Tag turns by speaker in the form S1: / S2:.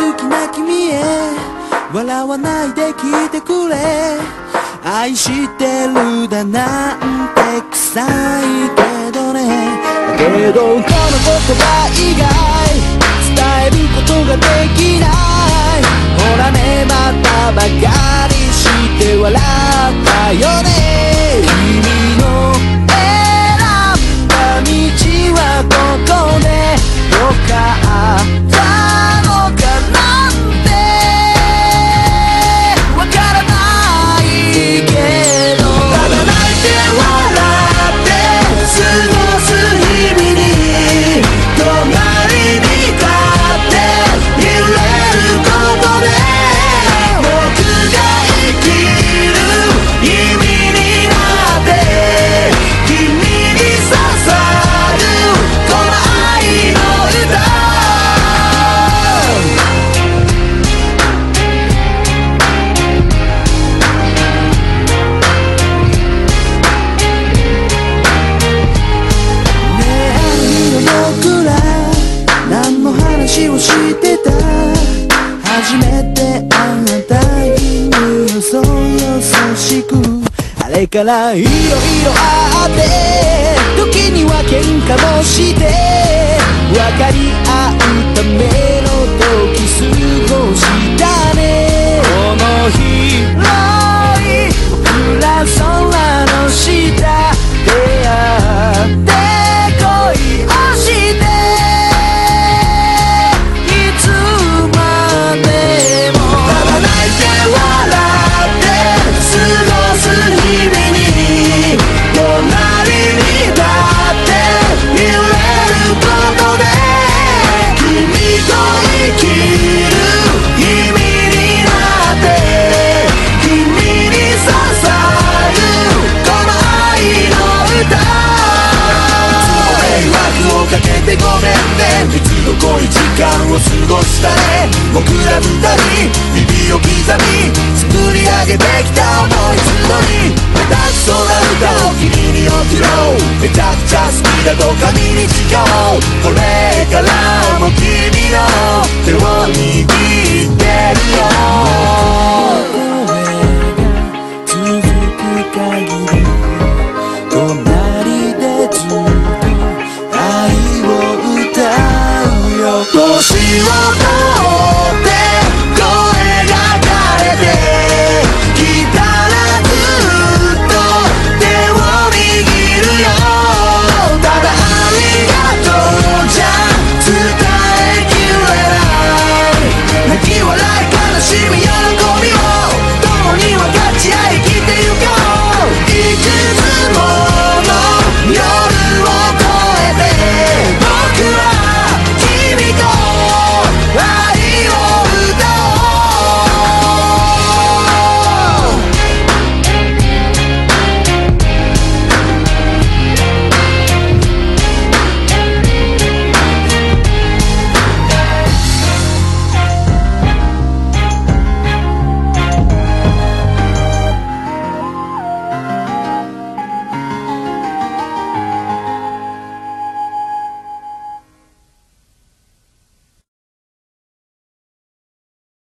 S1: 好きな君へ笑わないで聞いてくれ。愛してるだなんて臭いけどね。だけどこの言葉以外伝えることができない。ほらねまたばかりして笑ったよね。れからいろいろあって時には喧嘩もして分かり合間を過ごしたね僕ら二人。指を刻み作り上げてきた思い集り。目立ちそうな歌を君に送ろう。めちゃくちゃ好きだと髪に誓おう。これからも君の手を握って